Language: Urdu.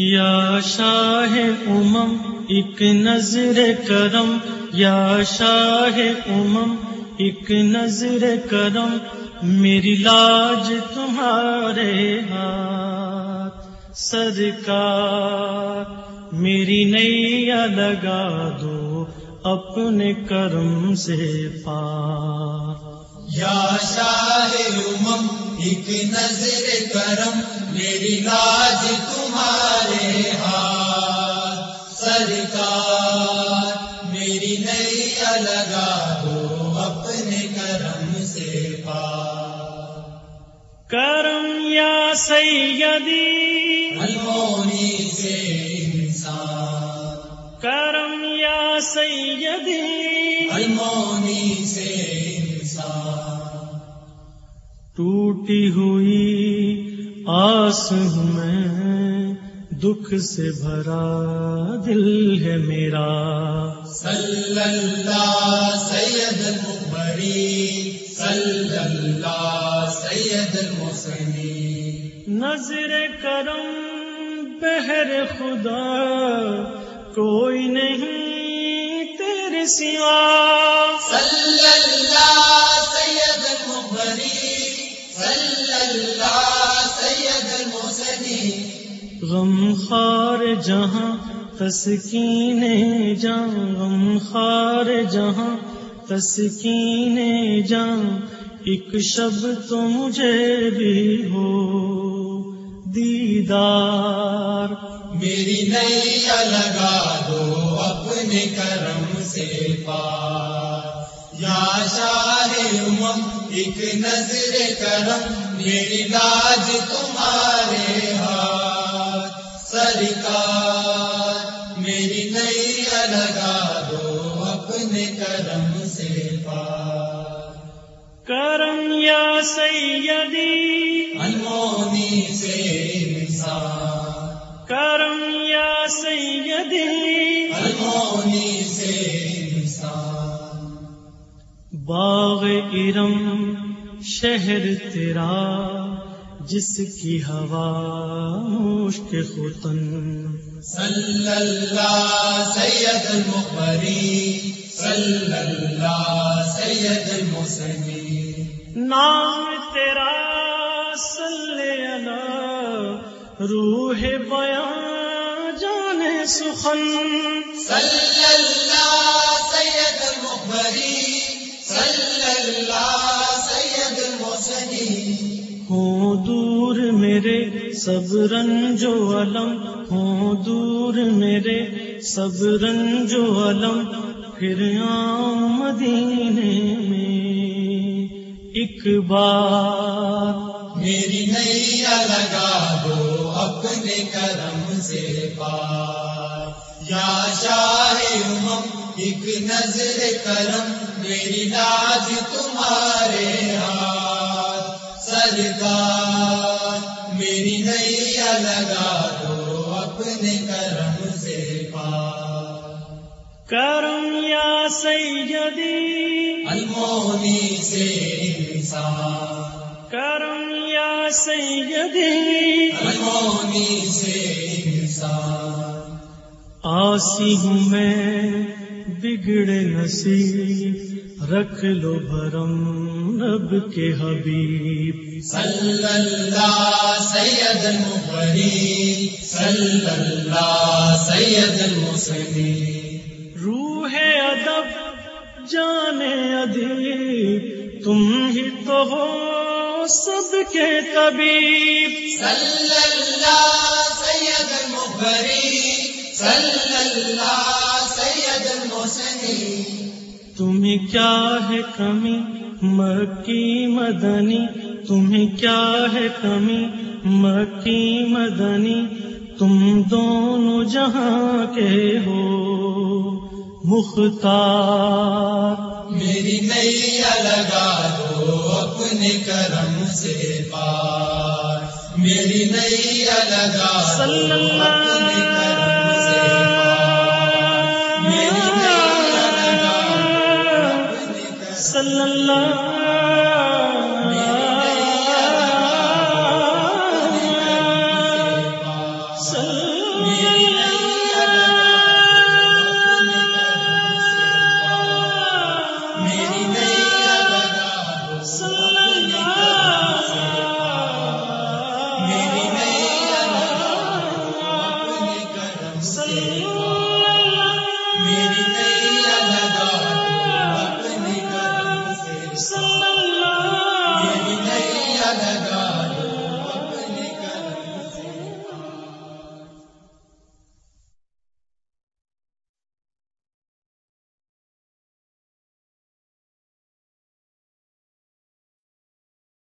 یا شاہ امم، ایک نظر کرم۔ یا شاہ امم، ایک نظر کرم۔ میری لاج تمہارے ہاتھ۔ سرکار، میری نیا لگا دو اپنے کرم سے پا یا شاہ امم ایک نظر کرم میری لاج تمہارے ہاتھ سرکار میری نئی لگا دو اپنے کرم سے پا۔ کرم یا سیدی المونی سے انسان۔ کرم یا سیدی المونی سے انسان۔ ٹوٹی ہوئی آس ہوں میں دکھ سے بھرا دل ہے میرا۔ صلی اللہ سید المبری صلی اللہ سید المسنی نظر کرم بہر خدا کوئی نہیں تیرے سوا۔ صلی اللہ سید المبری صلی اللہ سید غم خار جہاں تسکین جان غم خار جہاں تسکین جان ایک شب تو مجھے بھی ہو دیدار۔ میری نئی لگا دو اپنے کرم سے پار۔ یا شاہ امم، ایک نظر کرم میری لاج تمہارے ہاتھ۔ سرکار میری نئی لگا دو اپنے کرم سے پار کرم یا سیدی۔ المونی سے انسان۔ کرم یا سیدی۔ المونی سے انسان۔ باغ ارم شہر تیرا جس کی ہوا مشک ختن صلی اللہ سید المقبری صلی اللہ سید المسنی نام تیرا صلی اللہ روح بیاں جانے سخن۔ صلی اللہ میرے سب رنجو علم ہوں دور میرے۔ سب رنجو علم پھر آؤں مدینے میں۔ ایک بار میری نئی لگا دو اپنے کرم سے پار۔ یا شاہ امم، ایک نظر کرم، میری لاج تمہارے ہاتھ۔ سرکار لگا دو اپنے کرم سے کرم یا سیدی۔ المونی سے انسان کرم یا سیدی۔ المونی سے انسان آسی ہوں میں بگڑے نصیب۔ رکھ لو بھرم رب کے حبیب۔ صلی اللہ سید المبری صلی اللہ سید المسنی روح ادب جانے ادیب تم ہی تو ہو سب کے طبیب۔ صلی اللہ سید المبری صلی اللہ سید المسنی تمہیں کیا ہے کمی؟ مکی مدنی تمہیں کیا ہے کمی؟ مکی مدنی تم دونوں جہاں کے ہو۔ مختار۔ میری نئی لگا دو اپنے کرم سے پار۔ میری نئی لگا دو صلی اللہ